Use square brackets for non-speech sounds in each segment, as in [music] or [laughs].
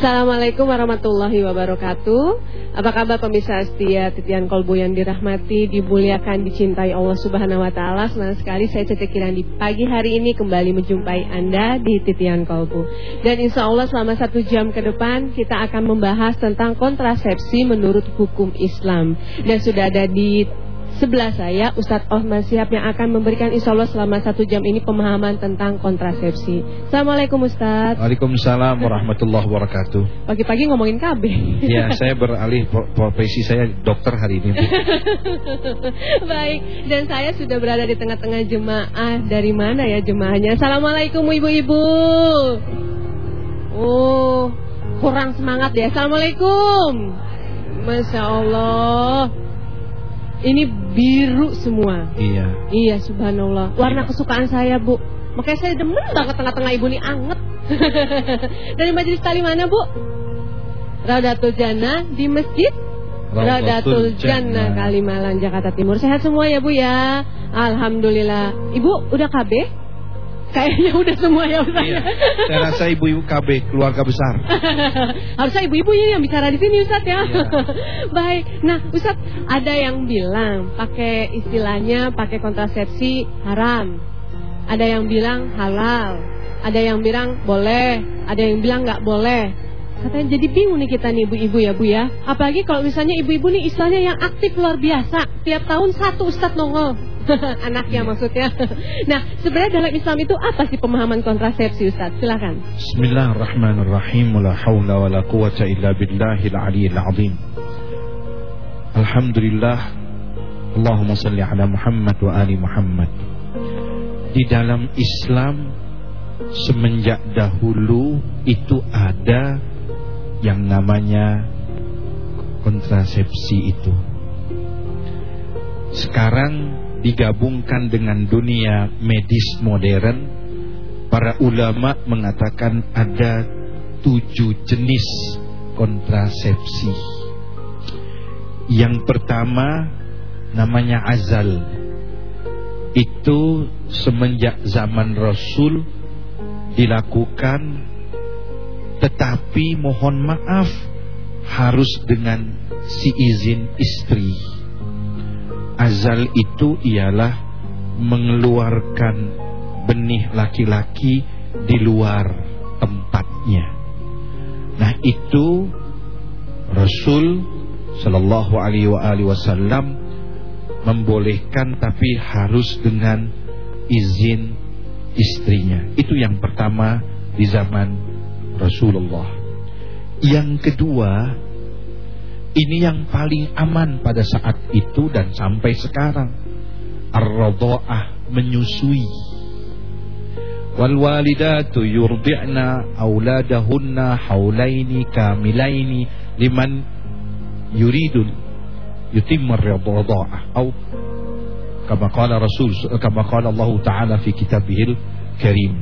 Assalamualaikum warahmatullahi wabarakatuh. Apa kabar pemirsa setia Titian Kolbu yang dirahmati Dimuliakan, dicintai Allah subhanahu wa ta'ala? Senang sekali saya Cece di pagi hari ini Kembali menjumpai Anda di Titian Kolbu Dan insya Allah selama satu jam ke depan Kita akan membahas tentang kontrasepsi menurut hukum Islam. Dan sudah ada di Sebelah saya Ustadz Osman Siap yang akan memberikan insya Allah selama satu jam ini pemahaman tentang kontrasepsi. Assalamualaikum Ustadz. Waalaikumsalam warahmatullahi wabarakatuh. Pagi-pagi ngomongin KB. Ya saya beralih profesi saya dokter hari ini. [laughs] Baik dan saya sudah berada di tengah-tengah jemaah dari mana ya jemaahnya? Assalamualaikum ibu-ibu. Oh kurang semangat ya. Assalamualaikum. Masya Allah. Ini biru semua. Iya. Iya, subhanallah. Warna iya. kesukaan saya, Bu. Makanya saya demen banget tengah-tengah ibu ini anget. [laughs] Dari majelis tali mana, Bu? Radatul Jannah di masjid Radatul Jannah Kalimalang Jakarta Timur. Sehat semua ya, Bu ya. Alhamdulillah. Ibu udah KB? Kayaknya udah semua ya Ustaz. Iya. Saya rasa ibu-ibu KB keluarga besar. [laughs] Harusnya ibu-ibu ini yang bicara di sini Ustaz ya. Iya. [laughs] Baik. Nah, Ustaz ada yang bilang pakai istilahnya pakai kontrasepsi haram. Ada yang bilang halal. Ada yang bilang boleh, ada yang bilang nggak boleh. Katanya jadi bingung nih kita nih ibu-ibu ya Bu ya. Apalagi kalau misalnya ibu-ibu nih istilahnya yang aktif luar biasa. Tiap tahun satu Ustadz nongol. [laughs] anaknya maksudnya. Nah, sebenarnya dalam Islam itu apa sih pemahaman kontrasepsi Ustaz? Silakan. Bismillahirrahmanirrahim. La haula wala quwata illa billahil aliyil azim. Alhamdulillah. Allahumma salli ala Muhammad wa ali Muhammad. Di dalam Islam semenjak dahulu itu ada yang namanya kontrasepsi itu. Sekarang digabungkan dengan dunia medis modern, para ulama mengatakan ada tujuh jenis kontrasepsi. Yang pertama namanya azal. Itu semenjak zaman Rasul dilakukan tetapi mohon maaf harus dengan si izin istri azal itu ialah mengeluarkan benih laki-laki di luar tempatnya. Nah itu Rasul Shallallahu Alaihi Wasallam membolehkan tapi harus dengan izin istrinya. Itu yang pertama di zaman Rasulullah. Yang kedua ini yang paling aman pada saat itu dan sampai sekarang. Ar-radha'ah menyusui. Wal walidatu yurdi'na auladahunna haulaini kamilaini liman yuridul yutimma ar-radha'ah atau kama qala Rasul kama qala Allah taala fi kitabihil karim.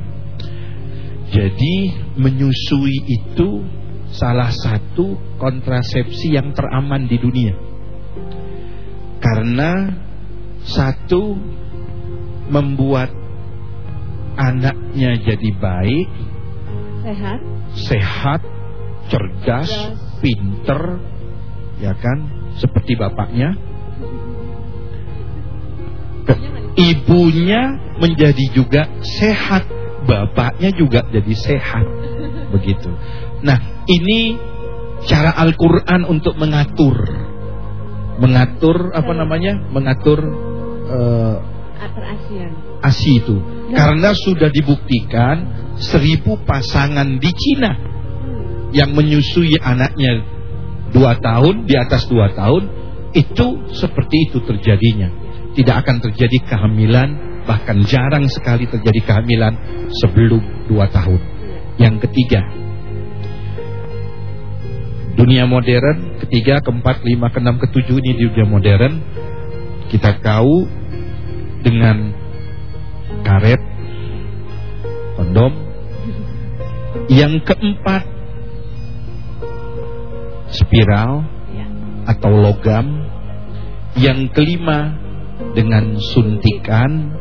Jadi menyusui itu salah satu kontrasepsi yang teraman di dunia. Karena satu membuat anaknya jadi baik, sehat, sehat, cerdas, yes. pinter, ya kan, seperti bapaknya. Ibunya menjadi juga sehat, bapaknya juga jadi sehat, begitu. Nah, ini cara Al-Quran untuk mengatur Mengatur apa namanya Mengatur uh, ASI itu nah. Karena sudah dibuktikan Seribu pasangan di Cina hmm. Yang menyusui anaknya Dua tahun Di atas dua tahun Itu seperti itu terjadinya Tidak akan terjadi kehamilan Bahkan jarang sekali terjadi kehamilan Sebelum dua tahun. Yang ketiga dunia modern ketiga, keempat, lima, keenam, ketujuh ini di dunia modern. Kita tahu dengan karet kondom. Yang keempat spiral ya. atau logam. Yang kelima dengan suntikan.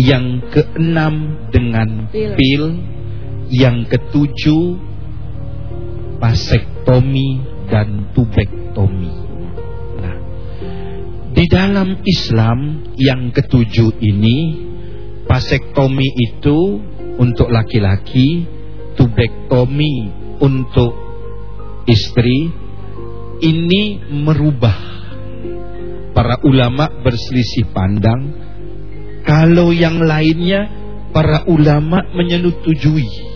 Yang keenam dengan pil. yang ketujuh pasektomi dan tubektomi. Nah, di dalam Islam yang ketujuh ini, pasektomi itu untuk laki-laki, tubektomi untuk istri, ini merubah. Para ulama berselisih pandang, kalau yang lainnya para ulama menyetujui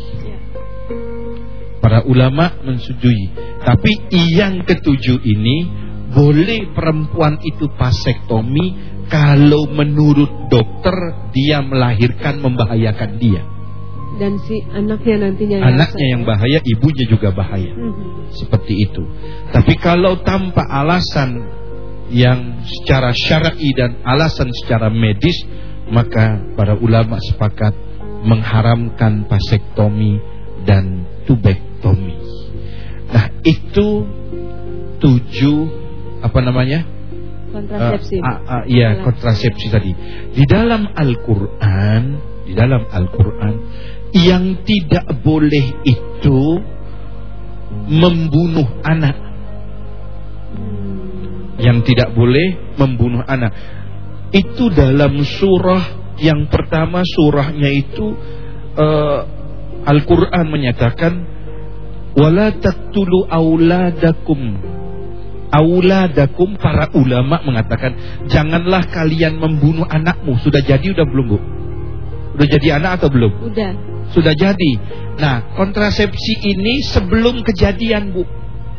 Para ulama mensetujui. Tapi yang ketujuh ini boleh perempuan itu pasektomi kalau menurut dokter dia melahirkan membahayakan dia. Dan si anaknya nantinya Anaknya yang bahaya, ibunya juga bahaya. Mm -hmm. Seperti itu. Tapi kalau tanpa alasan yang secara syar'i dan alasan secara medis, maka para ulama sepakat mengharamkan pasektomi dan tubektomi. Nah, itu tujuh apa namanya? Kontrasepsi. Uh, uh, uh, iya, kontrasepsi tadi. Di dalam Al-Qur'an, di dalam Al-Qur'an yang tidak boleh itu membunuh anak. Yang tidak boleh membunuh anak. Itu dalam surah yang pertama surahnya itu uh, Al-Quran menyatakan wala taqtulu auladakum. Auladakum para ulama mengatakan janganlah kalian membunuh anakmu. Sudah jadi udah belum bu? Udah jadi anak atau belum? Udah. Sudah jadi. Nah kontrasepsi ini sebelum kejadian bu.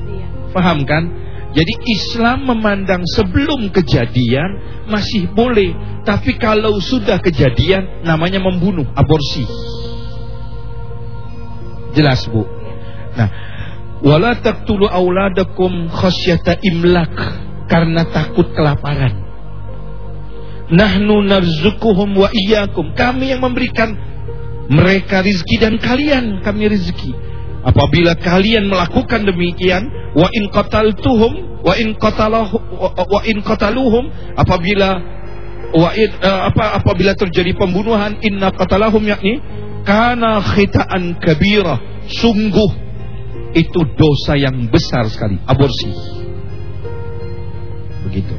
Iya. paham kan? Jadi Islam memandang sebelum kejadian masih boleh tapi kalau sudah kejadian namanya membunuh aborsi Jelas Bu. Nah, wala taqtulu auladakum khasyata imlak karena takut kelaparan. Nahnu narzukuhum wa iyyakum. Kami yang memberikan mereka rizki dan kalian kami rizki. Apabila kalian melakukan demikian, wa in qataltuhum wa in qatalahu wa in qataluhum apabila wa in, uh, apa apabila terjadi pembunuhan inna qatalahum yakni karena khitaan kabirah. Sungguh itu dosa yang besar sekali. Aborsi. Begitu.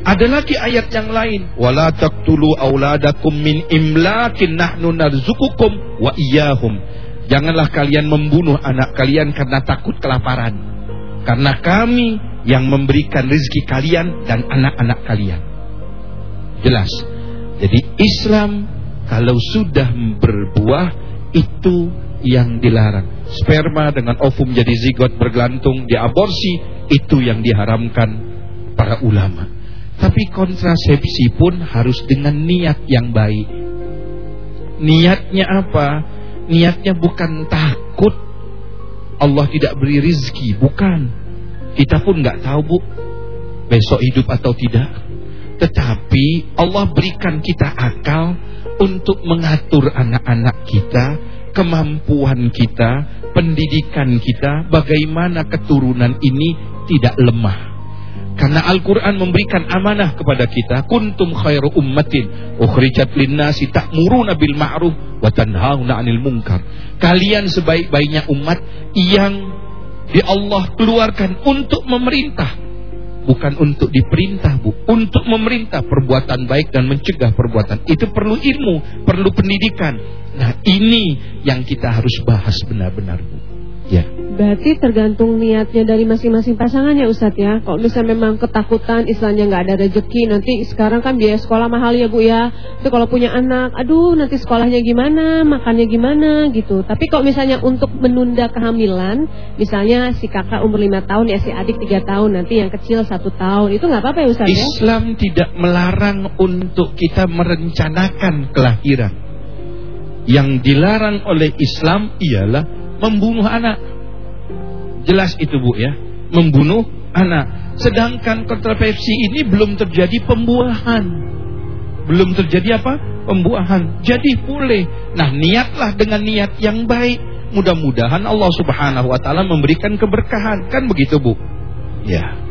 Ada lagi ayat yang lain. Wala taqtulu auladakum min imlakin nahnu narzukukum wa iyahum. Janganlah kalian membunuh anak kalian karena takut kelaparan. Karena kami yang memberikan rezeki kalian dan anak-anak kalian. Jelas. Jadi Islam kalau sudah berbuah itu yang dilarang. Sperma dengan ovum jadi zigot bergelantung diaborsi itu yang diharamkan para ulama. Tapi kontrasepsi pun harus dengan niat yang baik. Niatnya apa? Niatnya bukan takut Allah tidak beri rizki, bukan. Kita pun nggak tahu bu, besok hidup atau tidak. Tetapi Allah berikan kita akal untuk mengatur anak-anak kita, kemampuan kita, pendidikan kita, bagaimana keturunan ini tidak lemah. Karena Al-Quran memberikan amanah kepada kita. Kuntum khairu ummatin. Ukhrijat linnasi ta'muruna bil ma'ruf. Wa tanhauna anil munkar. Kalian sebaik-baiknya umat yang di Allah keluarkan untuk memerintah bukan untuk diperintah bu untuk memerintah perbuatan baik dan mencegah perbuatan. Itu perlu ilmu perlu pendidikan. Nah ini yang kita harus bahas benar-benar bu. Ya. Berarti tergantung niatnya dari masing-masing pasangan ya Ustadz ya. Kalau misalnya memang ketakutan istilahnya nggak ada rezeki, nanti sekarang kan biaya sekolah mahal ya Bu ya. Tapi kalau punya anak, aduh nanti sekolahnya gimana, makannya gimana gitu. Tapi kalau misalnya untuk menunda kehamilan, misalnya si kakak umur 5 tahun ya si adik 3 tahun, nanti yang kecil satu tahun, itu nggak apa-apa ya Ustadz ya? Islam tidak melarang untuk kita merencanakan kelahiran. Yang dilarang oleh Islam ialah membunuh anak. Jelas itu Bu ya, membunuh anak. Sedangkan kontrasepsi ini belum terjadi pembuahan. Belum terjadi apa? Pembuahan. Jadi boleh. Nah, niatlah dengan niat yang baik. Mudah-mudahan Allah Subhanahu wa taala memberikan keberkahan. Kan begitu, Bu? Ya.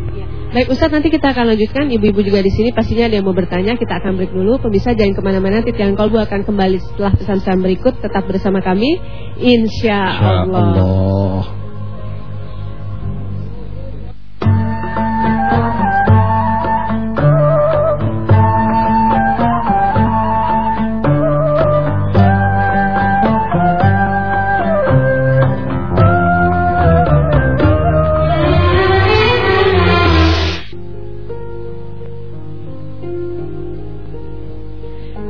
Baik Ustadz nanti kita akan lanjutkan Ibu-ibu juga di sini pastinya ada yang mau bertanya Kita akan break dulu Pemirsa jangan ke mana-mana Titian Kolbu akan kembali setelah pesan-pesan berikut Tetap bersama kami Insya Allah, Insya Allah.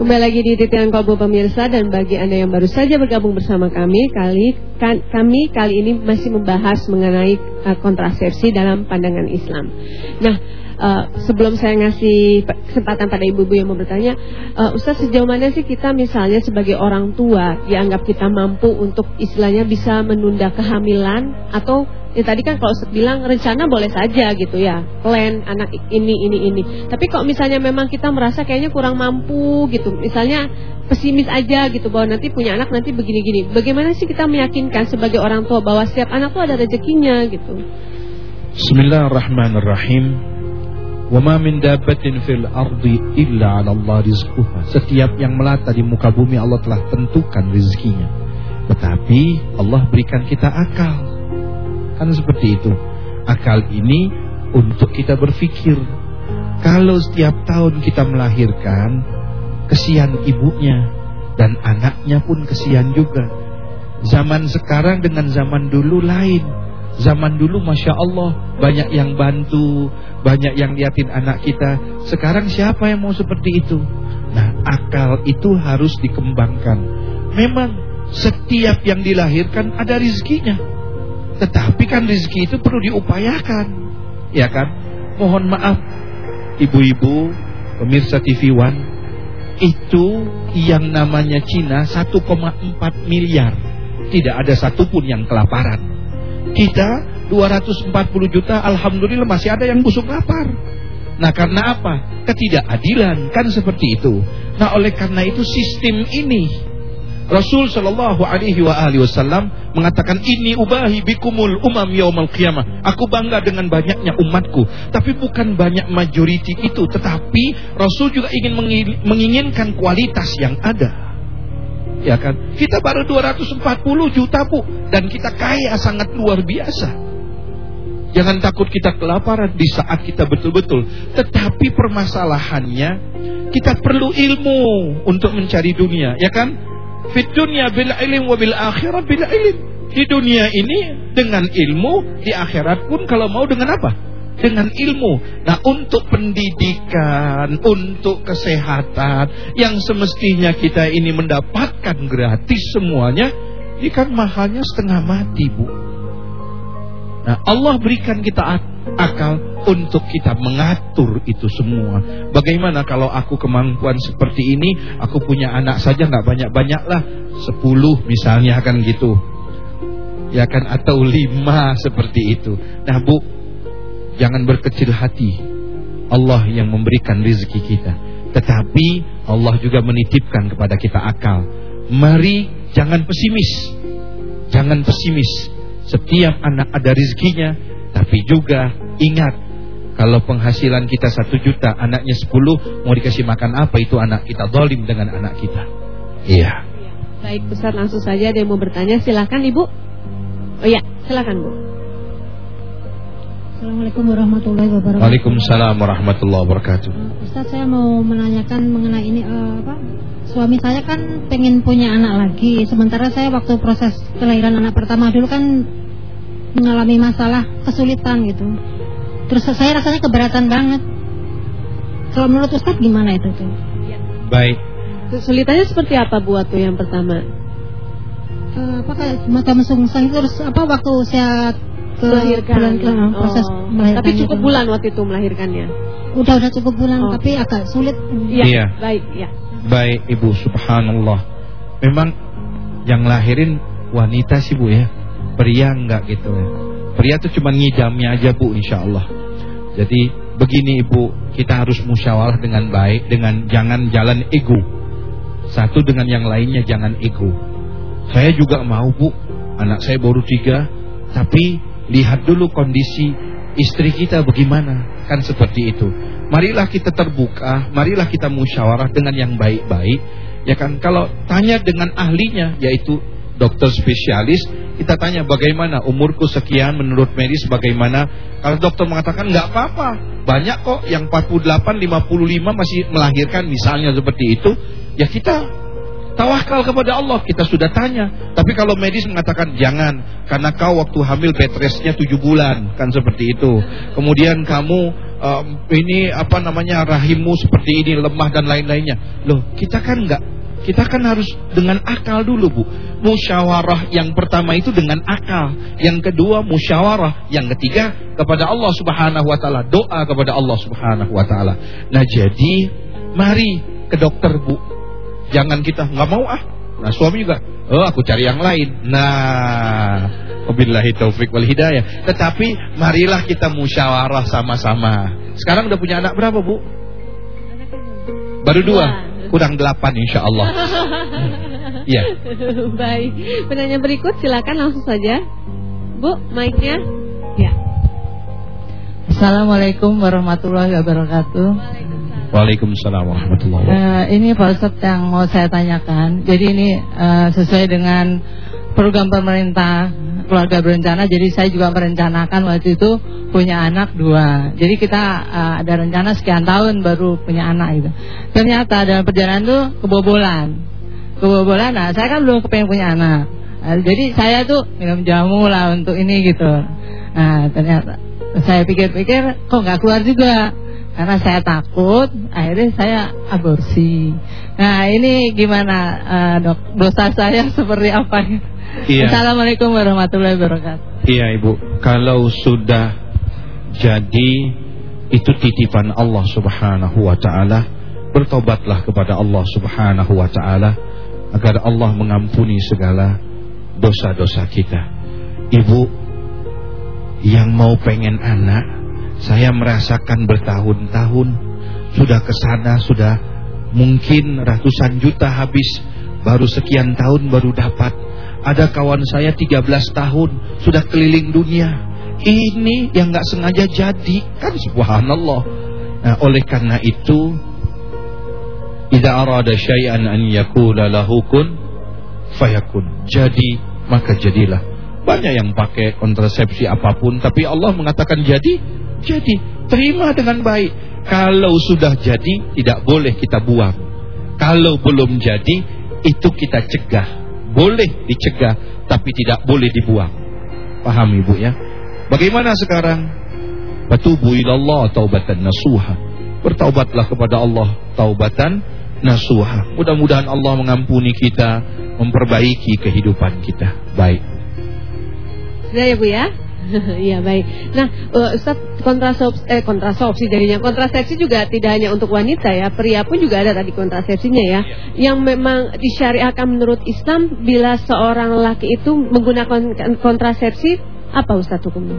Kembali lagi di titian kolbu pemirsa dan bagi Anda yang baru saja bergabung bersama kami, kali kan, kami kali ini masih membahas mengenai uh, kontrasepsi dalam pandangan Islam. Nah, uh, sebelum saya ngasih kesempatan pada ibu-ibu yang mau bertanya, uh, Ustaz sejauh mana sih kita misalnya sebagai orang tua dianggap kita mampu untuk istilahnya bisa menunda kehamilan atau Ya tadi kan kalau bilang rencana boleh saja gitu ya, plan anak ini ini ini. Tapi kalau misalnya memang kita merasa kayaknya kurang mampu gitu, misalnya pesimis aja gitu bahwa nanti punya anak nanti begini-gini. Bagaimana sih kita meyakinkan sebagai orang tua bahwa setiap anak tuh ada rezekinya gitu? Bismillahirrahmanirrahim. Wa ma min dabbatin fil ardi illa 'ala Allah rizquha. Setiap yang melata di muka bumi Allah telah tentukan rezekinya. Tetapi Allah berikan kita akal Kan seperti itu. Akal ini untuk kita berpikir. Kalau setiap tahun kita melahirkan, kesian ibunya dan anaknya pun kesian juga. Zaman sekarang dengan zaman dulu lain. Zaman dulu Masya Allah banyak yang bantu, banyak yang liatin anak kita. Sekarang siapa yang mau seperti itu? Nah akal itu harus dikembangkan. Memang setiap yang dilahirkan ada rizkinya. Tetapi kan rezeki itu perlu diupayakan. Ya kan? Mohon maaf ibu-ibu pemirsa TV One itu yang namanya Cina 1,4 miliar. Tidak ada satupun yang kelaparan. Kita 240 juta alhamdulillah masih ada yang busuk lapar. Nah karena apa? Ketidakadilan kan seperti itu. Nah oleh karena itu sistem ini Rasul Shallallahu Alaihi Wasallam mengatakan ini ubahi bikumul umam yaumal qiyamah. Aku bangga dengan banyaknya umatku, tapi bukan banyak majority itu, tetapi Rasul juga ingin menginginkan kualitas yang ada. Ya kan? Kita baru 240 juta bu dan kita kaya sangat luar biasa. Jangan takut kita kelaparan di saat kita betul-betul. Tetapi permasalahannya kita perlu ilmu untuk mencari dunia, ya kan? Fit dunia bil ilm wa bil akhirat bil ilm. Di dunia ini dengan ilmu, di akhirat pun kalau mau dengan apa? Dengan ilmu. Nah untuk pendidikan, untuk kesehatan, yang semestinya kita ini mendapatkan gratis semuanya, ini kan mahalnya setengah mati bu. Nah Allah berikan kita akal untuk kita mengatur itu semua. Bagaimana kalau aku kemampuan seperti ini, aku punya anak saja nggak banyak-banyak lah, sepuluh misalnya kan gitu, ya kan atau lima seperti itu. Nah bu, jangan berkecil hati. Allah yang memberikan rezeki kita, tetapi Allah juga menitipkan kepada kita akal. Mari jangan pesimis, jangan pesimis. Setiap anak ada rezekinya, tapi juga ingat kalau penghasilan kita satu juta, anaknya sepuluh, mau dikasih makan apa itu anak kita dolim dengan anak kita. Iya. Baik, besar langsung saja ada yang mau bertanya, silakan ibu. Oh iya, silakan bu. Assalamualaikum warahmatullahi wabarakatuh. Waalaikumsalam warahmatullahi wabarakatuh. Uh, Ustaz saya mau menanyakan mengenai ini uh, apa? Suami saya kan pengen punya anak lagi, sementara saya waktu proses kelahiran anak pertama dulu kan mengalami masalah kesulitan gitu. Terus saya rasanya keberatan banget. Kalau menurut Ustaz gimana itu tuh? Baik. Kesulitannya seperti apa buat tuh yang pertama? Uh, apa kayak macam sungsang terus apa waktu saya ke melahirkan bulan ke oh. proses melahirkan tapi cukup itu. bulan waktu itu melahirkannya udah udah cukup bulan oh. tapi agak sulit iya, iya. baik ya baik ibu subhanallah memang yang lahirin wanita sih bu ya pria enggak gitu ya pria itu cuma ngidamnya aja bu insya Allah jadi begini ibu, kita harus musyawarah dengan baik, dengan jangan jalan ego. Satu dengan yang lainnya jangan ego. Saya juga mau bu, anak saya baru tiga, tapi lihat dulu kondisi istri kita bagaimana, kan seperti itu. Marilah kita terbuka, marilah kita musyawarah dengan yang baik-baik. Ya kan, kalau tanya dengan ahlinya, yaitu dokter spesialis, kita tanya bagaimana umurku sekian menurut medis bagaimana. Kalau dokter mengatakan nggak apa-apa, banyak kok yang 48, 55 masih melahirkan misalnya seperti itu, ya kita tawakal kepada Allah. Kita sudah tanya. Tapi kalau medis mengatakan jangan, karena kau waktu hamil bed restnya 7 bulan, kan seperti itu. Kemudian kamu um, ini apa namanya rahimmu seperti ini lemah dan lain-lainnya. Loh, kita kan enggak kita kan harus dengan akal dulu bu Musyawarah yang pertama itu dengan akal Yang kedua musyawarah Yang ketiga kepada Allah subhanahu wa ta'ala Doa kepada Allah subhanahu wa ta'ala Nah jadi Mari ke dokter bu Jangan kita nggak mau ah Nah suami juga Oh aku cari yang lain Nah Wabillahi taufik wal hidayah Tetapi marilah kita musyawarah sama-sama Sekarang udah punya anak berapa bu? Baru dua kurang delapan insya Allah. [laughs] Iya. Baik. Penanya berikut silakan langsung saja. Bu, mic-nya. Ya. Assalamualaikum warahmatullahi wabarakatuh. Waalaikumsalam warahmatullahi wabarakatuh. Uh, ini Pak Ustadz yang mau saya tanyakan. Jadi ini uh, sesuai dengan program pemerintah keluarga berencana. Jadi saya juga merencanakan waktu itu punya anak dua. Jadi kita uh, ada rencana sekian tahun baru punya anak itu. Ternyata dalam perjalanan itu kebobolan. Kebobolan. Nah, saya kan belum kepengen punya anak. Nah, jadi saya tuh minum jamu lah untuk ini gitu. Nah, ternyata saya pikir-pikir kok nggak keluar juga. Karena saya takut, akhirnya saya aborsi. Nah, ini gimana uh, dok? Dosa saya [laughs] seperti apa? Iya. Assalamualaikum warahmatullahi wabarakatuh. Iya, Ibu. Kalau sudah jadi itu titipan Allah Subhanahu wa taala. Bertobatlah kepada Allah Subhanahu wa taala agar Allah mengampuni segala dosa-dosa kita. Ibu yang mau pengen anak, saya merasakan bertahun-tahun sudah ke sana sudah mungkin ratusan juta habis baru sekian tahun baru dapat. Ada kawan saya 13 tahun sudah keliling dunia ini yang nggak sengaja jadi kan subhanallah. Nah, oleh karena itu idza arada syai'an an yakula lahu kun fayakun. Jadi maka jadilah. Banyak yang pakai kontrasepsi apa pun tapi Allah mengatakan jadi, jadi. Terima dengan baik. Kalau sudah jadi tidak boleh kita buang. Kalau belum jadi itu kita cegah. Boleh dicegah tapi tidak boleh dibuang. Paham Ibu ya? Bagaimana sekarang? Batubu ilallah taubatan nasuha. Bertaubatlah kepada Allah taubatan nasuha. Mudah-mudahan Allah mengampuni kita, memperbaiki kehidupan kita. Baik. Sudah ya Bu ya? [laughs] Iya baik. Nah, uh, Ustaz kontrasepsi eh kontrasepsi jadinya kontrasepsi juga tidak hanya untuk wanita ya, pria pun juga ada tadi kontrasepsinya ya. Yang memang disyariatkan menurut Islam bila seorang laki itu menggunakan kontrasepsi apa Ustaz hukumnya?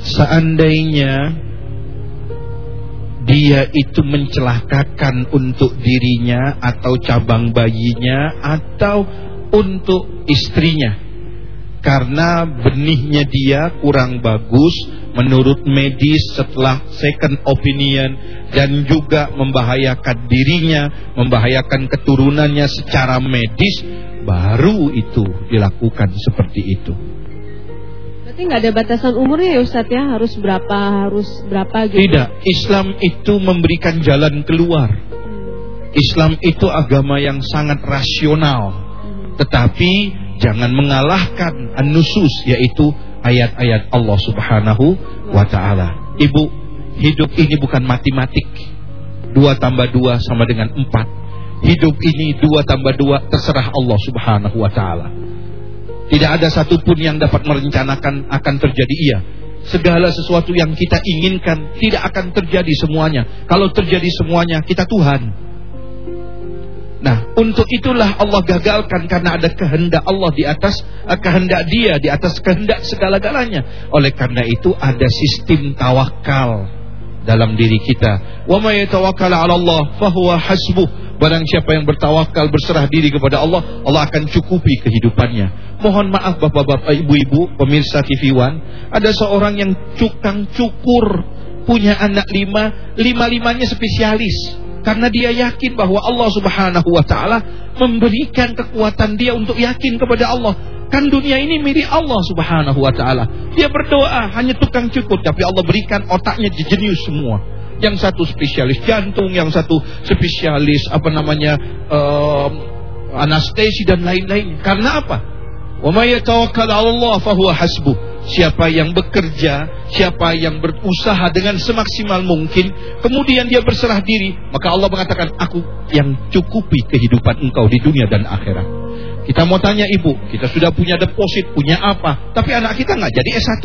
Seandainya dia itu mencelakakan untuk dirinya atau cabang bayinya atau untuk istrinya karena benihnya dia kurang bagus menurut medis setelah second opinion dan juga membahayakan dirinya, membahayakan keturunannya secara medis baru itu dilakukan seperti itu. Berarti nggak ada batasan umurnya ya Ustadz ya harus berapa harus berapa gitu? Tidak, Islam itu memberikan jalan keluar. Hmm. Islam itu agama yang sangat rasional, hmm. tetapi jangan mengalahkan an-nusus yaitu ayat-ayat Allah Subhanahu wa taala. Ibu, hidup ini bukan matematik. Dua tambah dua sama dengan empat. Hidup ini dua tambah dua terserah Allah Subhanahu wa taala. Tidak ada satupun yang dapat merencanakan akan terjadi iya. Segala sesuatu yang kita inginkan tidak akan terjadi semuanya. Kalau terjadi semuanya, kita Tuhan. Nah, untuk itulah Allah gagalkan karena ada kehendak Allah di atas eh, kehendak Dia di atas kehendak segala-galanya. Oleh karena itu ada sistem tawakal dalam diri kita. Wa may yatawakkal 'ala Allah fahuwa hasbuh. Barang siapa yang bertawakal berserah diri kepada Allah, Allah akan cukupi kehidupannya. Mohon maaf bapak-bapak, ibu-ibu, pemirsa TV One, ada seorang yang cukang cukur, punya anak lima, lima-limanya spesialis. Karena dia yakin bahwa Allah subhanahu wa ta'ala memberikan kekuatan dia untuk yakin kepada Allah. Kan dunia ini milik Allah subhanahu wa ta'ala. Dia berdoa, hanya tukang cukur. Tapi Allah berikan otaknya jenius semua yang satu spesialis jantung, yang satu spesialis apa namanya uh, anestesi dan lain-lain. Karena apa? May yatawakkal 'ala Allah fahuwa hasbuh. Siapa yang bekerja, siapa yang berusaha dengan semaksimal mungkin, kemudian dia berserah diri, maka Allah mengatakan, aku yang cukupi kehidupan engkau di dunia dan akhirat. Kita mau tanya ibu, kita sudah punya deposit, punya apa, tapi anak kita nggak jadi S1.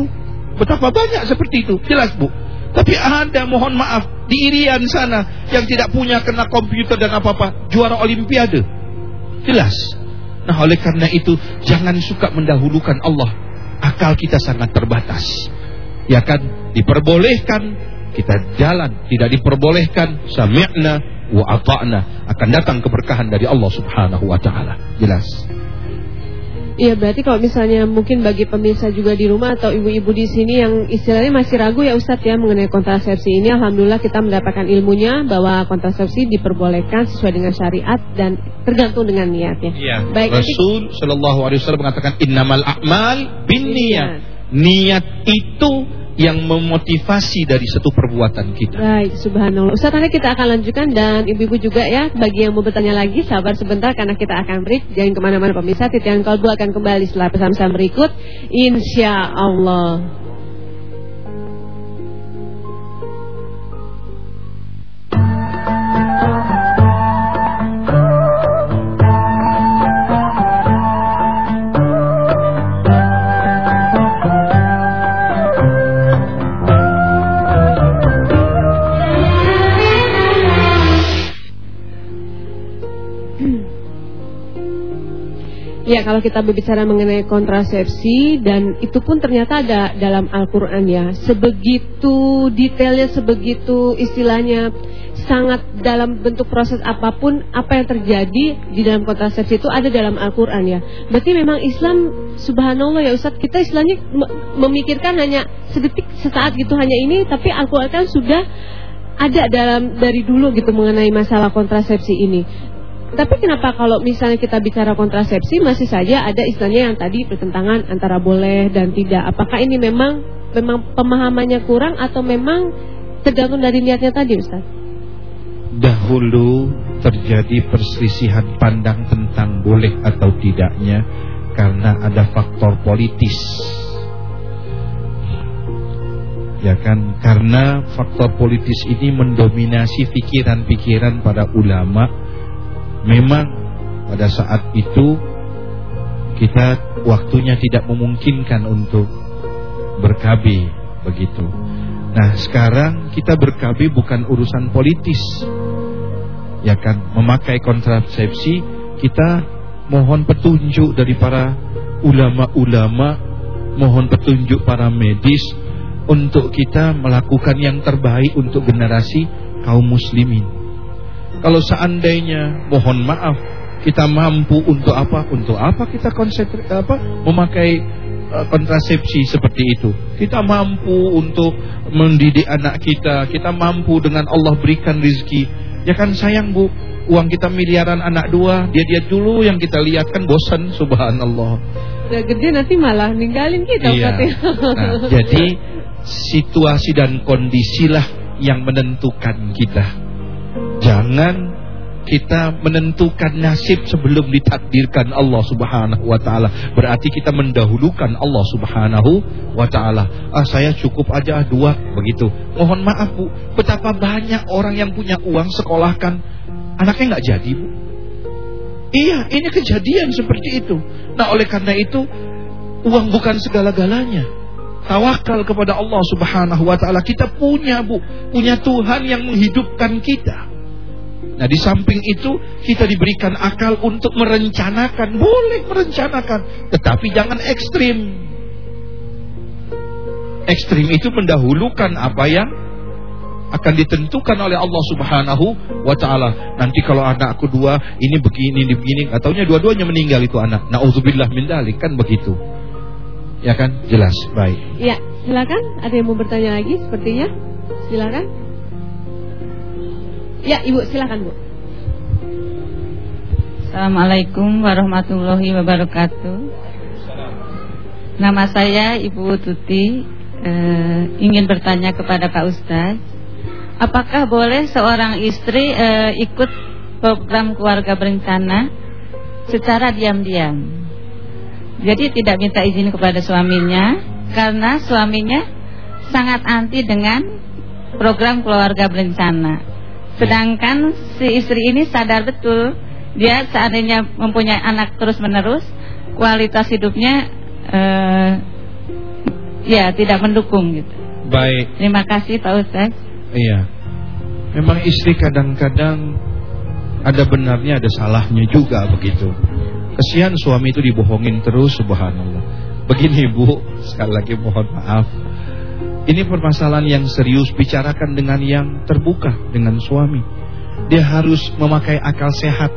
Betapa banyak seperti itu, jelas bu. Tapi ada mohon maaf di Irian sana yang tidak punya kena komputer dan apa-apa juara olimpiade. Jelas. Nah oleh karena itu jangan suka mendahulukan Allah. Akal kita sangat terbatas. Ya kan diperbolehkan kita jalan, tidak diperbolehkan sami'na wa ata'na akan datang keberkahan dari Allah Subhanahu wa taala. Jelas. Iya berarti kalau misalnya mungkin bagi pemirsa juga di rumah atau ibu-ibu di sini yang istilahnya masih ragu ya Ustadz ya mengenai kontrasepsi ini Alhamdulillah kita mendapatkan ilmunya bahwa kontrasepsi diperbolehkan sesuai dengan syariat dan tergantung dengan niatnya. Iya. Baik, Rasul nanti... Shallallahu Alaihi Wasallam mengatakan innamal a'mal bin niat. Niat itu yang memotivasi dari satu perbuatan kita. Baik, subhanallah. Ustaz nanti kita akan lanjutkan dan ibu-ibu juga ya bagi yang mau bertanya lagi sabar sebentar karena kita akan break. Jangan ke mana-mana pemirsa. Titian kalbu akan kembali setelah pesan-pesan berikut. Insya Allah. Ya, kalau kita berbicara mengenai kontrasepsi dan itu pun ternyata ada dalam Al-Qur'an ya. Sebegitu detailnya, sebegitu istilahnya sangat dalam bentuk proses apa pun apa yang terjadi di dalam kontrasepsi itu ada dalam Al-Qur'an ya. Berarti memang Islam subhanallah ya Ustaz, kita istilahnya memikirkan hanya sedetik sesaat gitu hanya ini tapi Al-Qur'an sudah ada dalam dari dulu gitu mengenai masalah kontrasepsi ini. Tapi kenapa kalau misalnya kita bicara kontrasepsi masih saja ada istilahnya yang tadi pertentangan antara boleh dan tidak. Apakah ini memang memang pemahamannya kurang atau memang tergantung dari niatnya tadi Ustaz? Dahulu terjadi perselisihan pandang tentang boleh atau tidaknya karena ada faktor politis. Ya kan, karena faktor politis ini mendominasi pikiran-pikiran para ulama Memang pada saat itu kita waktunya tidak memungkinkan untuk berkabi begitu. Nah sekarang kita berkabi bukan urusan politis Ya kan Memakai kontrasepsi Kita mohon petunjuk dari para ulama-ulama Mohon petunjuk para medis Untuk kita melakukan yang terbaik untuk generasi kaum muslimin kalau seandainya mohon maaf kita mampu untuk apa? Untuk apa kita konsentri, apa memakai uh, kontrasepsi seperti itu? Kita mampu untuk mendidik anak kita, kita mampu dengan Allah berikan rizki. Ya kan sayang Bu, uang kita miliaran anak dua, dia dia dulu yang kita lihat kan bosan subhanallah. Udah gede nanti malah ninggalin kita iya. Nah, jadi situasi dan kondisilah yang menentukan kita. Jangan kita menentukan nasib sebelum ditakdirkan Allah Subhanahu wa taala. Berarti kita mendahulukan Allah Subhanahu wa taala. Ah saya cukup aja dua begitu. Mohon maaf Bu, betapa banyak orang yang punya uang sekolahkan anaknya nggak jadi Bu. Iya, ini kejadian seperti itu. Nah, oleh karena itu uang bukan segala-galanya. Tawakal kepada Allah Subhanahu wa taala. Kita punya, Bu, punya Tuhan yang menghidupkan kita. Nah di samping itu kita diberikan akal untuk merencanakan Boleh merencanakan Tetapi jangan ekstrim Ekstrim itu mendahulukan apa yang akan ditentukan oleh Allah Subhanahu wa taala. Nanti kalau anakku dua ini begini ini begini, katanya dua-duanya meninggal itu anak. Nauzubillah min dalik kan begitu. Ya kan? Jelas, baik. Ya, silakan. Ada yang mau bertanya lagi sepertinya? Silakan. Ya, Ibu silakan, Bu. Assalamualaikum warahmatullahi wabarakatuh. Nama saya Ibu Tuti. Eh, ingin bertanya kepada Pak Ustadz, apakah boleh seorang istri eh, ikut program keluarga berencana secara diam-diam? Jadi tidak minta izin kepada suaminya, karena suaminya sangat anti dengan program keluarga berencana. Sedangkan si istri ini sadar betul dia seandainya mempunyai anak terus-menerus, kualitas hidupnya eh, ya tidak mendukung gitu. Baik. Terima kasih Pak Ustaz. Iya. Memang istri kadang-kadang ada benarnya ada salahnya juga begitu. Kesian suami itu dibohongin terus subhanallah. Begini Bu, sekali lagi mohon maaf. Ini permasalahan yang serius bicarakan dengan yang terbuka dengan suami. Dia harus memakai akal sehat.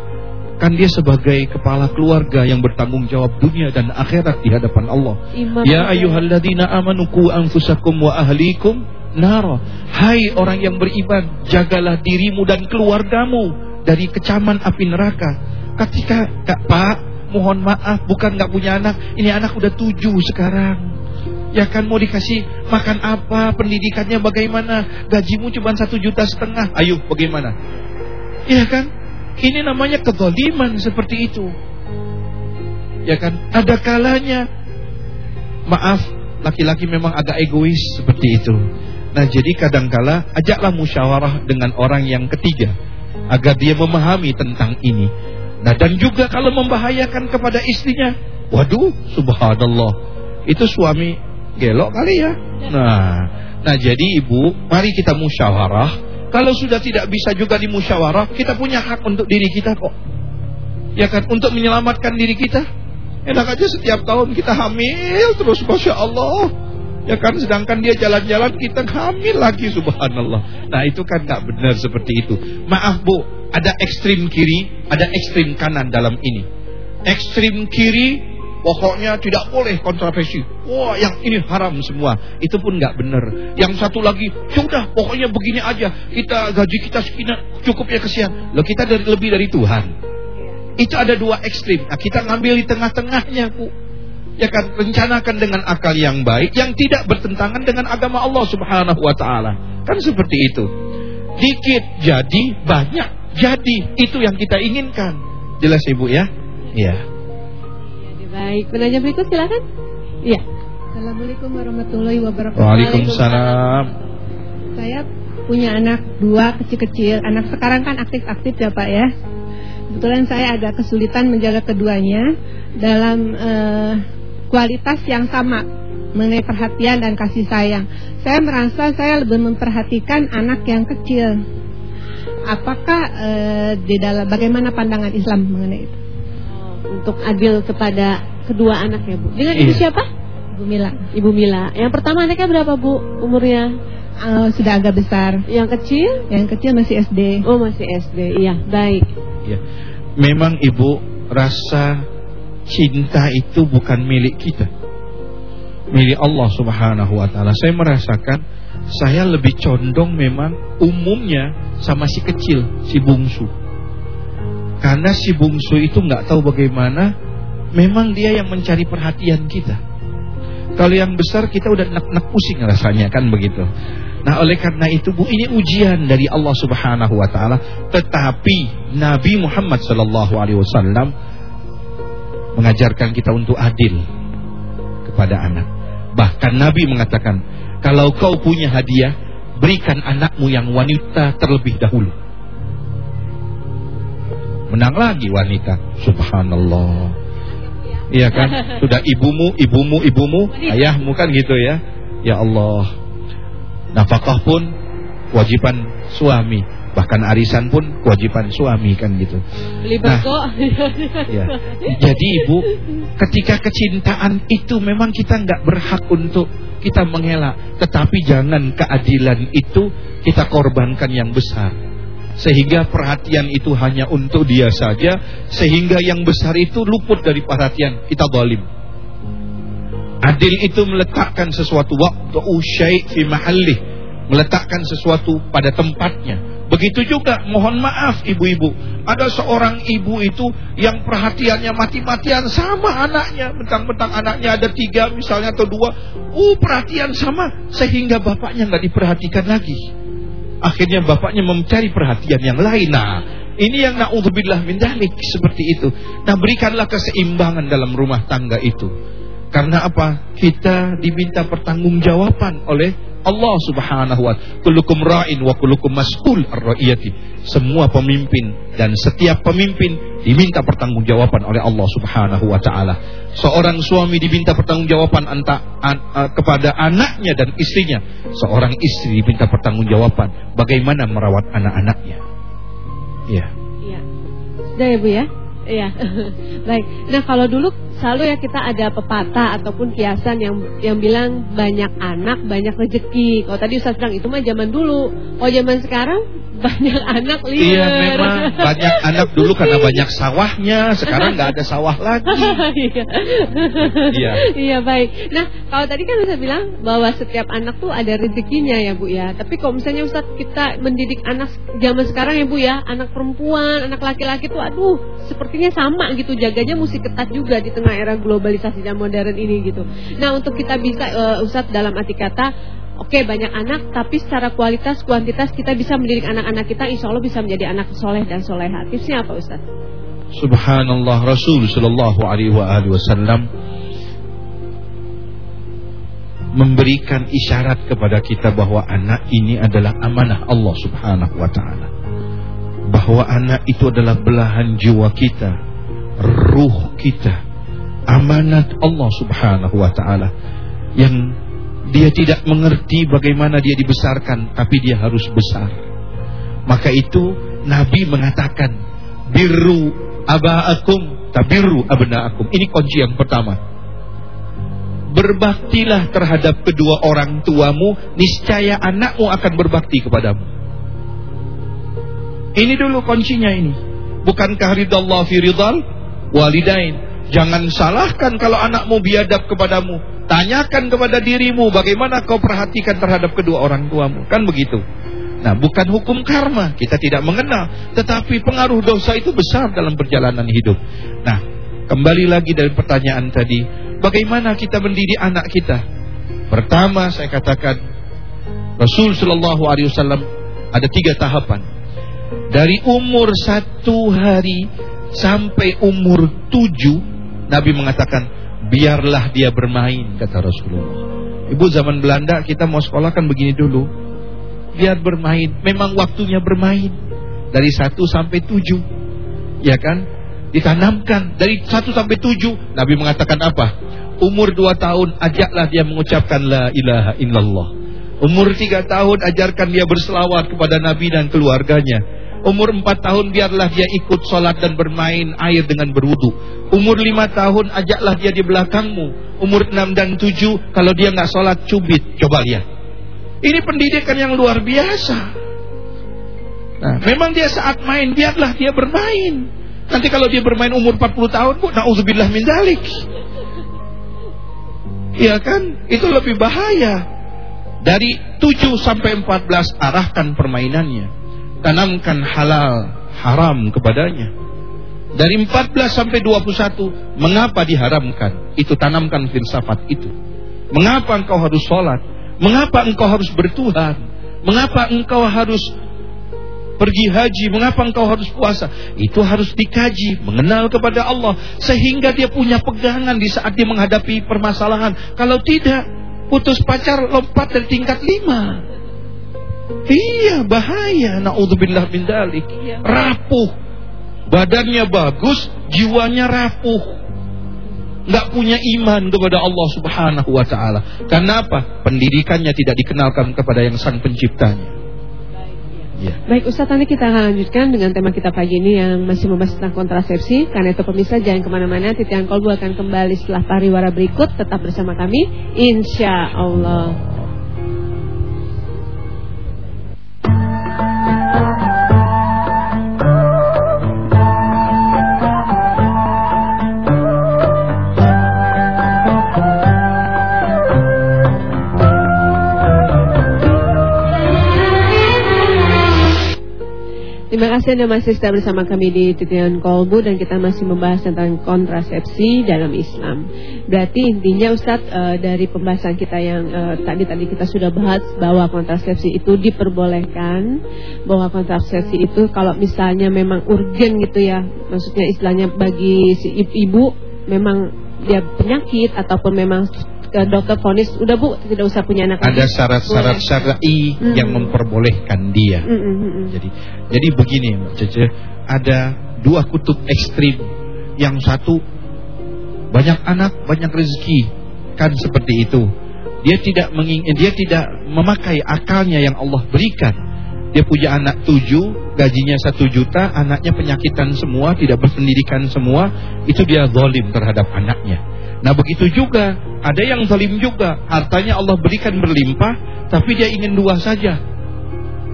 Kan dia sebagai kepala keluarga yang bertanggung jawab dunia dan akhirat di hadapan Allah. Imam Ya ayyuhalladzina amanu qu anfusakum wa ahlikum nara. Hai orang yang beriman, jagalah dirimu dan keluargamu dari kecaman api neraka. Ketika Kak Pak, mohon maaf bukan nggak punya anak, ini anak udah tujuh sekarang. Ya kan mau dikasih makan apa, pendidikannya bagaimana, gajimu cuma satu juta setengah. Ayo bagaimana? Ya kan? Ini namanya kezaliman seperti itu. Ya kan? Ada kalanya maaf, laki-laki memang agak egois seperti itu. Nah, jadi kadangkala ajaklah musyawarah dengan orang yang ketiga agar dia memahami tentang ini. Nah, dan juga kalau membahayakan kepada istrinya, waduh, subhanallah. Itu suami gelok kali ya. Nah, nah jadi ibu, mari kita musyawarah kalau sudah tidak bisa juga dimusyawarah, kita punya hak untuk diri kita kok. Ya kan, untuk menyelamatkan diri kita. Enak aja setiap tahun kita hamil terus, Masya Allah. Ya kan, sedangkan dia jalan-jalan, kita hamil lagi, subhanallah. Nah itu kan nggak benar seperti itu. Maaf bu, ada ekstrim kiri, ada ekstrim kanan dalam ini. Ekstrim kiri Pokoknya tidak boleh kontrafesi. Wah, yang ini haram semua. Itu pun nggak benar. Yang satu lagi, sudah pokoknya begini aja. Kita gaji kita sekian cukup ya kesian. Loh kita dari, lebih dari Tuhan. Itu ada dua ekstrim. Nah, kita ngambil di tengah-tengahnya, Bu. Ya kan, rencanakan dengan akal yang baik yang tidak bertentangan dengan agama Allah Subhanahu wa taala. Kan seperti itu. Dikit jadi, banyak jadi. Itu yang kita inginkan. Jelas Ibu ya? Iya. Baik, penanya berikut silakan. Iya. Assalamualaikum warahmatullahi wabarakatuh. Waalaikumsalam. Saya punya anak dua kecil-kecil. Anak sekarang kan aktif-aktif ya Pak ya. Kebetulan saya agak kesulitan menjaga keduanya dalam uh, kualitas yang sama mengenai perhatian dan kasih sayang. Saya merasa saya lebih memperhatikan anak yang kecil. Apakah uh, di dalam bagaimana pandangan Islam mengenai itu? Untuk adil kepada kedua anak ya Bu. Dengan ibu Iya. siapa? Ibu Mila Ibu Mila. Yang pertama anaknya berapa Bu umurnya? Eh, sudah agak besar. Yang kecil? Yang kecil masih SD. Oh masih SD. Iya baik. Ya. Memang ibu rasa cinta itu bukan milik kita. Milik Allah subhanahu wa ta'ala. Saya merasakan saya lebih condong memang umumnya sama si kecil, si bungsu. Karena si bungsu itu nggak tahu bagaimana, memang dia yang mencari perhatian kita. Kalau yang besar kita udah nek-nek pusing rasanya kan begitu. Nah oleh karena itu Bu ini ujian dari Allah Subhanahu Wa Taala. Tetapi Nabi Muhammad Sallallahu Alaihi Wasallam mengajarkan kita untuk adil kepada anak. Bahkan Nabi mengatakan kalau kau punya hadiah berikan anakmu yang wanita terlebih dahulu. Menang lagi wanita. Subhanallah. Iya kan? Sudah ibumu, ibumu, ibumu, ayahmu kan gitu ya. Ya Allah. Nafkah pun kewajiban suami, bahkan arisan pun kewajiban suami kan gitu. Beli Nah. Ya. Jadi ibu, ketika kecintaan itu memang kita nggak berhak untuk kita mengelak, tetapi jangan keadilan itu kita korbankan yang besar. Sehingga perhatian itu hanya untuk dia saja. Sehingga yang besar itu luput dari perhatian Kita zalim. Adil itu meletakkan sesuatu waktu syai' fi mahallih. Meletakkan sesuatu pada tempatnya. Begitu juga mohon maaf ibu-ibu Ada seorang ibu itu yang perhatiannya mati-matian sama anaknya. Mentang-mentang anaknya ada tiga misalnya atau dua. Oh perhatian sama Sehingga bapaknya nggak diperhatikan lagi Akhirnya bapaknya mencari perhatian yang lain. Nah, ini yang na'udzubillah min dalik seperti itu. Nah, berikanlah keseimbangan dalam rumah tangga itu. Karena apa? Kita diminta pertanggungjawaban oleh Allah Subhanahu wa taala. Kullukum ra'in wa kullukum mas'ul ar-ra'iyati. Semua pemimpin dan setiap pemimpin diminta pertanggungjawaban oleh Allah Subhanahu wa taala. Seorang suami diminta pertanggungjawaban anta, an, uh, kepada anaknya dan istrinya. Seorang istri diminta pertanggungjawaban bagaimana merawat anak-anaknya. Ya. Iya. Sudah ya Bu ya? Iya. [laughs] Baik. Nah, kalau dulu selalu ya kita ada pepatah ataupun kiasan yang yang bilang banyak anak banyak rezeki. Kalau tadi Ustaz bilang itu mah zaman dulu. Oh zaman sekarang [laughs] banyak anak liar. Iya memang banyak anak dulu karena banyak sawahnya, sekarang nggak ada sawah lagi. [laughs] Iya. Iya. Iya baik. Nah kalau tadi kan Ustaz bilang bahwa setiap anak tuh ada rezekinya ya Bu ya. Tapi kalau misalnya Ustaz kita mendidik anak zaman sekarang ya Bu ya, anak perempuan, anak laki-laki tuh aduh sepertinya sama gitu jaganya mesti ketat juga di tengah era globalisasi dan modern ini gitu. Nah untuk kita bisa uh, Ustaz dalam arti kata Oke banyak anak tapi secara kualitas kuantitas kita bisa mendidik anak-anak kita insya Allah bisa menjadi anak soleh dan soleha. Tipsnya apa Ustaz? Subhanallah Rasul Sallallahu Alaihi Wasallam memberikan isyarat kepada kita bahwa anak ini adalah amanah Allah Subhanahu Wa Taala. Bahwa anak itu adalah belahan jiwa kita, ruh kita, amanat Allah Subhanahu Wa Taala yang dia tidak mengerti bagaimana dia dibesarkan, tapi dia harus besar. Maka itu Nabi mengatakan, birru abaakum tabirru abnaakum. Ini kunci yang pertama. Berbaktilah terhadap kedua orang tuamu, niscaya anakmu akan berbakti kepadamu. Ini dulu kuncinya ini. Bukankah ridallah fi ridal walidain? Jangan salahkan kalau anakmu biadab kepadamu. Tanyakan kepada dirimu bagaimana kau perhatikan terhadap kedua orang tuamu. Kan begitu. Nah, bukan hukum karma, kita tidak mengenal, tetapi pengaruh dosa itu besar dalam perjalanan hidup. Nah, kembali lagi dari pertanyaan tadi, bagaimana kita mendidik anak kita? Pertama, saya katakan Rasul Shallallahu Alaihi Wasallam ada tiga tahapan. Dari umur satu hari sampai umur tujuh, Nabi mengatakan, biarlah dia bermain, kata Rasulullah. Ibu zaman Belanda kita mau sekolah kan begini dulu biar bermain. Memang waktunya bermain. Dari satu sampai tujuh. Ya kan? Ditanamkan. Dari satu sampai tujuh. Nabi mengatakan apa? Umur dua tahun ajaklah dia mengucapkan la ilaha illallah. Umur tiga tahun ajarkan dia berselawat kepada Nabi dan keluarganya. Umur empat tahun biarlah dia ikut sholat dan bermain air dengan berwudu. Umur lima tahun ajaklah dia di belakangmu. Umur enam dan tujuh kalau dia nggak sholat cubit. Coba lihat. Ini pendidikan yang luar biasa. Nah, memang dia saat main, biarlah dia bermain. Nanti kalau dia bermain umur 40 tahun, bu, na'udzubillah min dalik. Iya kan? Itu lebih bahaya. Dari 7 sampai 14 arahkan permainannya. Tanamkan halal, haram kepadanya. Dari 14 sampai 21, mengapa diharamkan? Itu tanamkan filsafat itu. Mengapa engkau harus sholat? Mengapa engkau harus bertuhan? Mengapa engkau harus pergi haji? Mengapa engkau harus puasa? Itu harus dikaji, mengenal kepada Allah. Sehingga dia punya pegangan di saat dia menghadapi permasalahan. Kalau tidak, putus pacar lompat dari tingkat lima. Iya, bahaya. Na'udzubillah min dalik. Rapuh. Badannya bagus, jiwanya rapuh nggak punya iman kepada Allah Subhanahu wa taala. Kenapa? Pendidikannya tidak dikenalkan kepada yang sang penciptanya. Ya. Baik Ustaz, nanti kita akan lanjutkan dengan tema kita pagi ini yang masih membahas tentang kontrasepsi. Karena itu pemirsa jangan ke mana-mana, titian kolbu akan kembali setelah pariwara berikut. Tetap bersama kami, insya Allah. Terima kasih Anda masih setia bersama kami di Titian Kolbu dan kita masih membahas tentang kontrasepsi dalam Islam. Berarti intinya Ustadz uh, dari pembahasan kita yang uh, tadi tadi kita sudah bahas bahwa kontrasepsi itu diperbolehkan, bahwa kontrasepsi itu kalau misalnya memang urgen gitu ya, maksudnya istilahnya bagi si ibu memang dia penyakit ataupun memang dokter vonis udah bu tidak usah punya anak Ada syarat-syarat syar'i Mm. yang memperbolehkan dia. Mm, mm, mm, mm. Jadi jadi begini Mbak Cece, ada dua kutub ekstrim. Yang satu banyak anak, banyak rezeki. Kan seperti itu. Dia tidak menging dia tidak memakai akalnya yang Allah berikan. Dia punya anak tujuh, gajinya satu juta, anaknya penyakitan semua, tidak berpendidikan semua, itu dia zalim terhadap anaknya. Nah begitu juga, ada yang zalim juga, hartanya Allah berikan berlimpah, tapi dia ingin dua saja.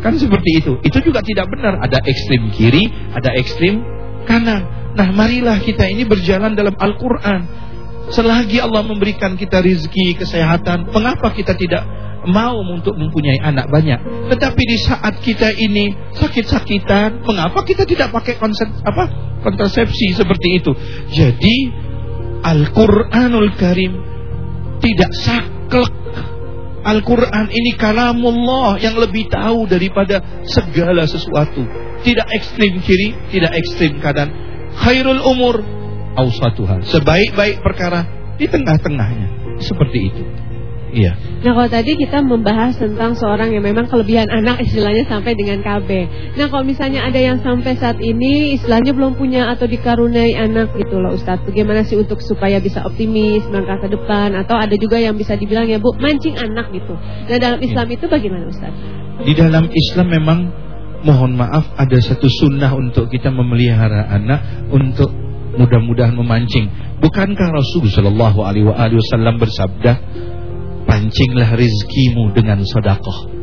Kan seperti itu. Itu juga tidak benar. Ada ekstrim kiri, ada ekstrim kanan. Nah, marilah kita ini berjalan dalam Al-Quran. Selagi Allah memberikan kita rizki, kesehatan, mengapa kita tidak mau untuk mempunyai anak banyak? Tetapi di saat kita ini sakit-sakitan, mengapa kita tidak pakai konsep apa kontrasepsi seperti itu? Jadi Al-Quranul Karim tidak saklek Al-Quran ini kalamullah yang lebih tahu daripada segala sesuatu. Tidak ekstrim kiri, tidak ekstrim kanan. Khairul umur awsatuha. Sebaik-baik perkara di tengah-tengahnya. Seperti itu. Iya. Nah kalau tadi kita membahas tentang seorang yang memang kelebihan anak istilahnya sampai dengan KB. Nah kalau misalnya ada yang sampai saat ini istilahnya belum punya atau dikaruniai anak gitu loh Ustadz. Bagaimana sih untuk supaya bisa optimis melangkah ke depan atau ada juga yang bisa dibilang ya Bu mancing anak gitu. Nah dalam Islam itu bagaimana Ustadz? Di dalam Islam memang mohon maaf ada satu sunnah untuk kita memelihara anak untuk mudah-mudahan memancing. Bukankah Rasul Shallallahu Alaihi Wasallam bersabda, pancinglah rizkimu dengan sedekah.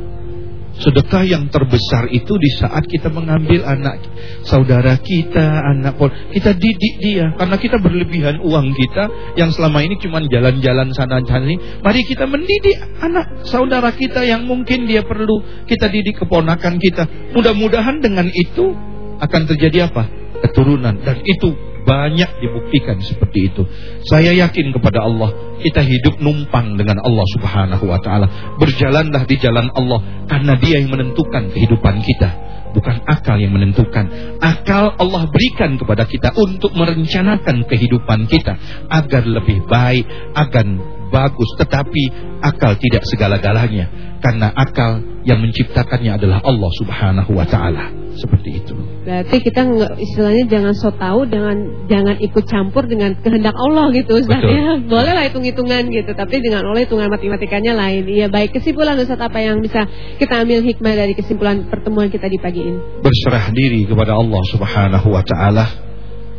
Sedekah yang terbesar itu di saat kita mengambil anak saudara kita, anak pol, kita didik dia karena kita berlebihan uang kita yang selama ini cuma jalan-jalan sana sini. Mari kita mendidik anak saudara kita yang mungkin dia perlu kita didik keponakan kita. Mudah-mudahan dengan itu akan terjadi apa? Keturunan dan itu banyak dibuktikan seperti itu. Saya yakin kepada Allah, kita hidup numpang dengan Allah Subhanahu wa taala. Berjalanlah di jalan Allah karena Dia yang menentukan kehidupan kita, bukan akal yang menentukan. Akal Allah berikan kepada kita untuk merencanakan kehidupan kita agar lebih baik, agar bagus, tetapi akal tidak segala-galanya karena akal yang menciptakannya adalah Allah Subhanahu wa taala. Seperti itu. Berarti kita nggak istilahnya jangan so tahu, jangan jangan ikut campur dengan kehendak Allah gitu Ustaz Betul. ya. Boleh lah hitung-hitungan gitu, tapi dengan Allah hitungan matematikanya lain. Iya baik kesimpulan Ustaz apa yang bisa kita ambil hikmah dari kesimpulan pertemuan kita di pagi ini? berserah diri kepada Allah Subhanahu wa taala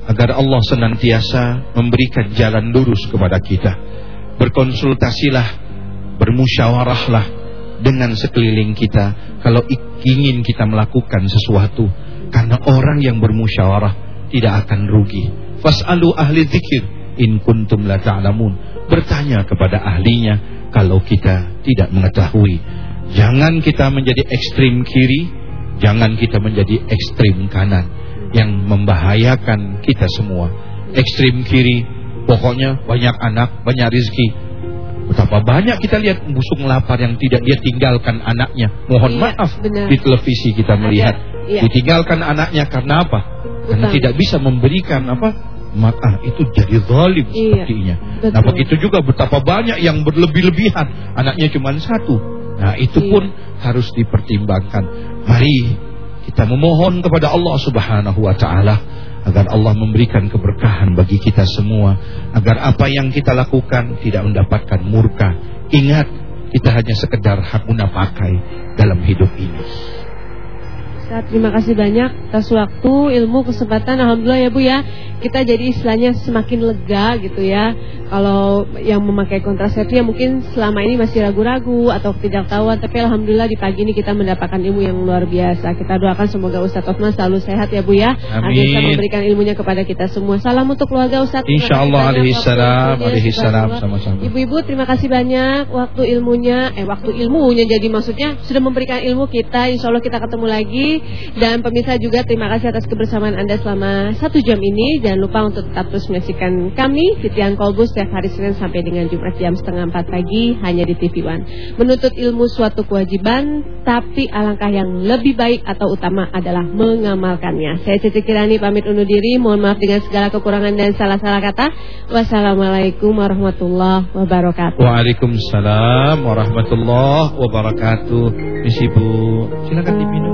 agar Allah senantiasa memberikan jalan lurus kepada kita. Berkonsultasilah, bermusyawarahlah dengan sekeliling kita kalau ingin kita melakukan sesuatu karena orang yang bermusyawarah tidak akan rugi. Fas'alu ahli dzikir in kuntum la ta'lamun. Bertanya kepada ahlinya kalau kita tidak mengetahui. Jangan kita menjadi ekstrim kiri, jangan kita menjadi ekstrim kanan yang membahayakan kita semua. Ekstrim kiri, pokoknya banyak anak, banyak rezeki. Betapa banyak kita lihat busung lapar yang tidak dia tinggalkan anaknya. Mohon Iya, maaf benar. di televisi kita melihat iya. ditinggalkan anaknya karena apa? Karena tidak bisa memberikan apa? Maka itu jadi zalim Iya, sepertinya. betul. Nah begitu juga betapa banyak yang berlebih-lebihan anaknya cuma satu. Nah itu Iya. pun harus dipertimbangkan. Mari kita memohon kepada Allah Subhanahu wa taala agar Allah memberikan keberkahan bagi kita semua, agar apa yang kita lakukan tidak mendapatkan murka. Ingat, kita hanya sekedar hak guna pakai dalam hidup ini. Ustaz, terima kasih banyak atas waktu, ilmu, kesempatan. Alhamdulillah ya Bu ya. Kita jadi istilahnya semakin lega gitu ya. Kalau yang memakai kontrasepsi yang mungkin selama ini masih ragu-ragu atau tidak tahu, tapi alhamdulillah di pagi ini kita mendapatkan ilmu yang luar biasa. Kita doakan semoga Ustaz Osman selalu sehat ya Bu ya. Agar bisa Amin. memberikan ilmunya kepada kita semua. Salam untuk keluarga Ustaz. Terima Insya kasih Allah banyak alaihi waktu salam, ilmunya alaihi sudah salam, keluar. sama-sama. Ibu-ibu terima kasih banyak waktu ilmunya, eh waktu ilmunya jadi maksudnya sudah memberikan ilmu kita. Insya Allah kita ketemu lagi Dan pemirsa juga terima kasih atas kebersamaan Anda selama satu jam ini. Jangan lupa untuk tetap terus menyaksikan kami, Fitian Kolbus, setiap hari Senin sampai dengan Jumat jam setengah empat pagi, hanya di TV One. Menuntut ilmu suatu kewajiban, tapi alangkah yang lebih baik atau utama adalah mengamalkannya. Saya Cici Kirani pamit undur diri, mohon maaf dengan segala kekurangan dan salah-salah kata. Wassalamualaikum warahmatullahi wabarakatuh. Waalaikumsalam warahmatullahi wabarakatuh. Misi Bu, silakan diminum.